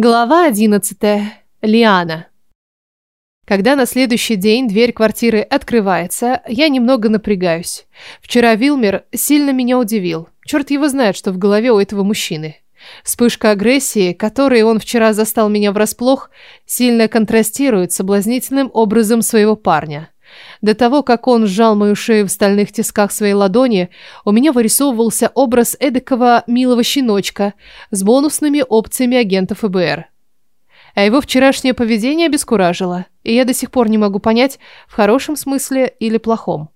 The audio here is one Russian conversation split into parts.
Глава 11. Лиана. Когда на следующий день дверь квартиры открывается, я немного напрягаюсь. Вчера Вилмер сильно меня удивил. Черт его знает, что в голове у этого мужчины. Вспышка агрессии, которой он вчера застал меня врасплох, сильно контрастирует с соблазнительным образом своего парня. До того, как он сжал мою шею в стальных тисках своей ладони, у меня вырисовывался образ эдакого милого щеночка с бонусными опциями агента ФБР. А его вчерашнее поведение обескуражило, и я до сих пор не могу понять, в хорошем смысле или плохом.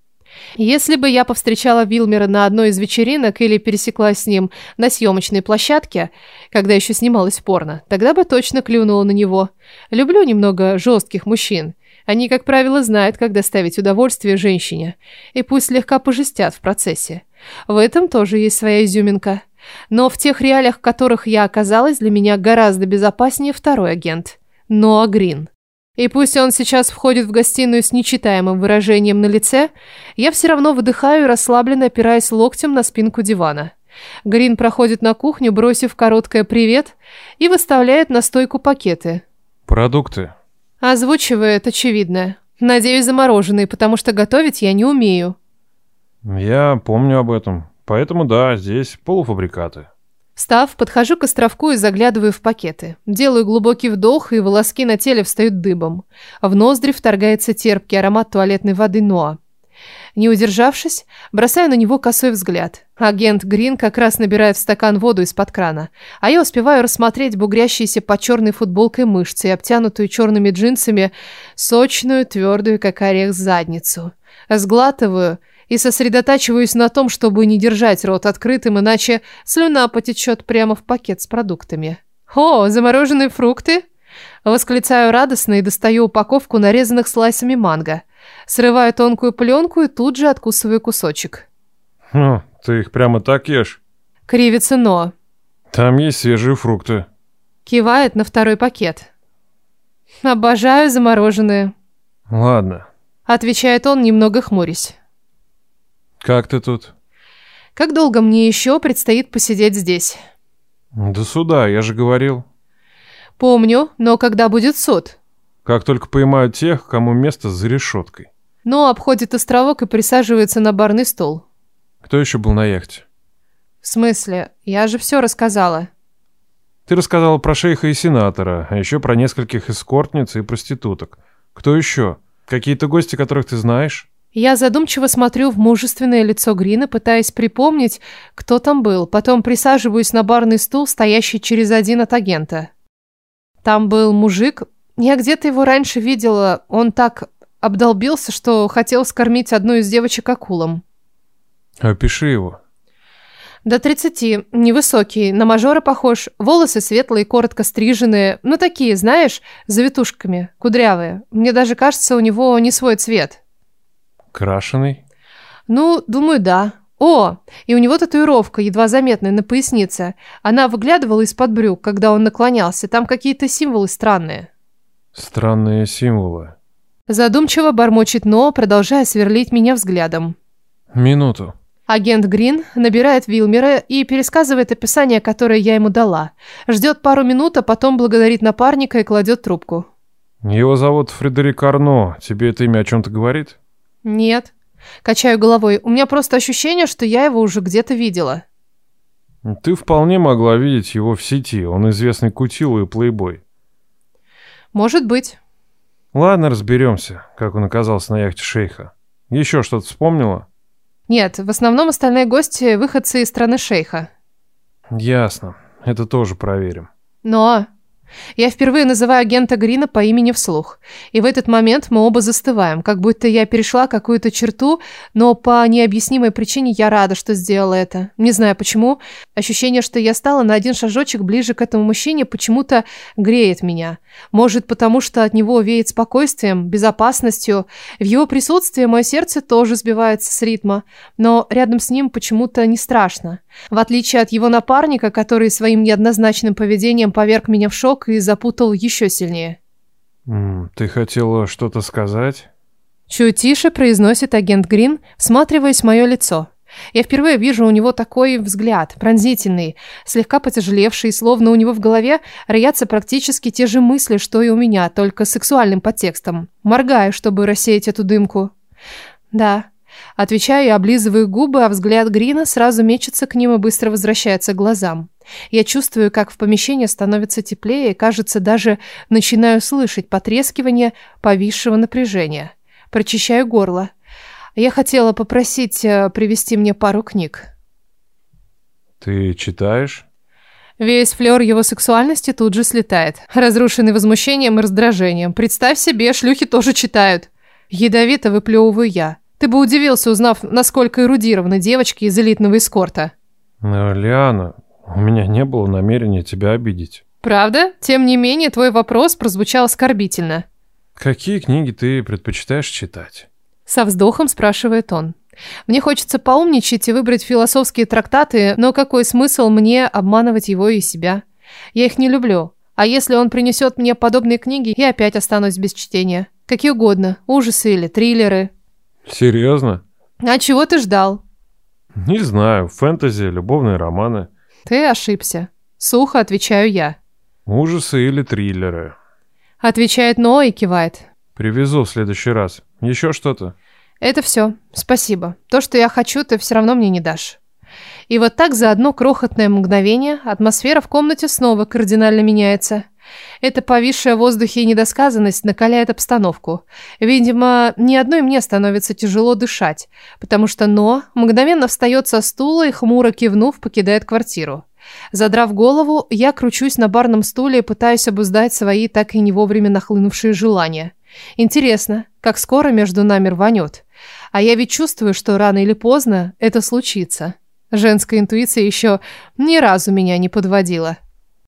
Если бы я повстречала Вилмера на одной из вечеринок или пересеклась с ним на съемочной площадке, когда еще снималась порно, тогда бы точно клюнула на него. Люблю немного жестких мужчин, они, как правило, знают, как доставить удовольствие женщине, и пусть слегка пожестят в процессе. В этом тоже есть своя изюминка. Но в тех реалиях, в которых я оказалась, для меня гораздо безопаснее второй агент. Ноа Грин. И пусть он сейчас входит в гостиную с нечитаемым выражением на лице, я все равно выдыхаю и расслабленно опираясь локтем на спинку дивана. Грин проходит на кухню, бросив короткое «привет» и выставляет на стойку пакеты. «Продукты», Озвучивает очевидное. Надеюсь, замороженные, потому что готовить я не умею. Я помню об этом. Поэтому да, здесь полуфабрикаты. Встав, подхожу к островку и заглядываю в пакеты. Делаю глубокий вдох, и волоски на теле встают дыбом. В ноздри вторгается терпкий аромат туалетной воды Ноа. Не удержавшись, бросаю на него косой взгляд. Агент Грин как раз набирает в стакан воду из-под крана, а я успеваю рассмотреть бугрящиеся под черной футболкой мышцы и обтянутую черными джинсами сочную, твердую, как орех, задницу. Сглатываю и сосредотачиваюсь на том, чтобы не держать рот открытым, иначе слюна потечет прямо в пакет с продуктами. «О, замороженные фрукты!» Восклицаю радостно и достаю упаковку нарезанных слайсами манго – Срываю тонкую пленку и тут же откусываю кусочек. «Хм, ты их прямо так ешь?» Кривится но. «Там есть свежие фрукты». Кивает на второй пакет. «Обожаю замороженные». «Ладно». Отвечает он, немного хмурясь. «Как ты тут?» «Как долго мне еще предстоит посидеть здесь?» «До суда, я же говорил». «Помню, но когда будет суд?» Как только поймают тех, кому место за решеткой. Но обходит островок и присаживается на барный стол. Кто еще был на яхте? В смысле? Я же все рассказала. Ты рассказала про шейха и сенатора, а еще про нескольких эскортниц и проституток. Кто еще? Какие-то гости, которых ты знаешь? Я задумчиво смотрю в мужественное лицо Грина, пытаясь припомнить, кто там был. Потом присаживаюсь на барный стул, стоящий через один от агента. Там был мужик, я где-то его раньше видела. Он так обдолбился, что хотел скормить одну из девочек акулам. Опиши его. До тридцати, невысокий, на мажора похож, волосы светлые, коротко стриженные, ну такие, знаешь, завитушками, кудрявые. Мне даже кажется, у него не свой цвет. Крашеный? Ну, думаю, да. О, и у него татуировка, едва заметная, на пояснице. Она выглядывала из-под брюк, когда он наклонялся. Там какие-то символы странные. Странные символы. Задумчиво бормочет Но, продолжая сверлить меня взглядом. Минуту. Агент Грин набирает Вилмера и пересказывает описание, которое я ему дала. Ждет пару минут, а потом благодарит напарника и кладет трубку. Его зовут Фредерик Арно. Тебе это имя о чем-то говорит? Нет. Качаю головой. У меня просто ощущение, что я его уже где-то видела. Ты вполне могла видеть его в сети. Он известный кутил и плейбой. Может быть. Ладно, разберемся, как он оказался на яхте шейха. Еще что-то вспомнила? Нет, в основном остальные гости выходцы из страны шейха. Ясно. Это тоже проверим. Но я впервые называю агента Грина по имени вслух. И в этот момент мы оба застываем, как будто я перешла какую-то черту, но по необъяснимой причине я рада, что сделала это. Не знаю почему. Ощущение, что я стала на один шажочек ближе к этому мужчине, почему-то греет меня. Может, потому что от него веет спокойствием, безопасностью. В его присутствии мое сердце тоже сбивается с ритма, но рядом с ним почему-то не страшно. В отличие от его напарника, который своим неоднозначным поведением поверг меня в шок и запутал еще сильнее. «Ты хотела что-то сказать?» Чуть тише произносит агент Грин, всматриваясь в мое лицо. Я впервые вижу у него такой взгляд, пронзительный, слегка потяжелевший, словно у него в голове роятся практически те же мысли, что и у меня, только с сексуальным подтекстом. Моргаю, чтобы рассеять эту дымку. Да. Отвечаю и облизываю губы, а взгляд Грина сразу мечется к ним и быстро возвращается к глазам. Я чувствую, как в помещении становится теплее, и, кажется, даже начинаю слышать потрескивание повисшего напряжения. Прочищаю горло. Я хотела попросить э, привезти мне пару книг. Ты читаешь? Весь флёр его сексуальности тут же слетает, разрушенный возмущением и раздражением. Представь себе, шлюхи тоже читают. Ядовито выплевываю я. Ты бы удивился, узнав, насколько эрудированы девочки из элитного эскорта. Но, Лиана, у меня не было намерения тебя обидеть. Правда? Тем не менее, твой вопрос прозвучал оскорбительно. Какие книги ты предпочитаешь читать? Со вздохом спрашивает он. Мне хочется поумничать и выбрать философские трактаты, но какой смысл мне обманывать его и себя? Я их не люблю. А если он принесет мне подобные книги, я опять останусь без чтения. Какие угодно, ужасы или триллеры. Серьезно? А чего ты ждал? Не знаю, фэнтези, любовные романы. Ты ошибся. Сухо отвечаю я. Ужасы или триллеры. Отвечает но и кивает. Привезу в следующий раз. Еще что-то? Это все. Спасибо. То, что я хочу, ты все равно мне не дашь. И вот так за одно крохотное мгновение атмосфера в комнате снова кардинально меняется. Эта повисшая в воздухе недосказанность накаляет обстановку. Видимо, ни одной мне становится тяжело дышать, потому что Но мгновенно встает со стула и, хмуро кивнув, покидает квартиру. Задрав голову, я кручусь на барном стуле и пытаюсь обуздать свои так и не вовремя нахлынувшие желания. Интересно, как скоро между нами рванет. А я ведь чувствую, что рано или поздно это случится. Женская интуиция еще ни разу меня не подводила.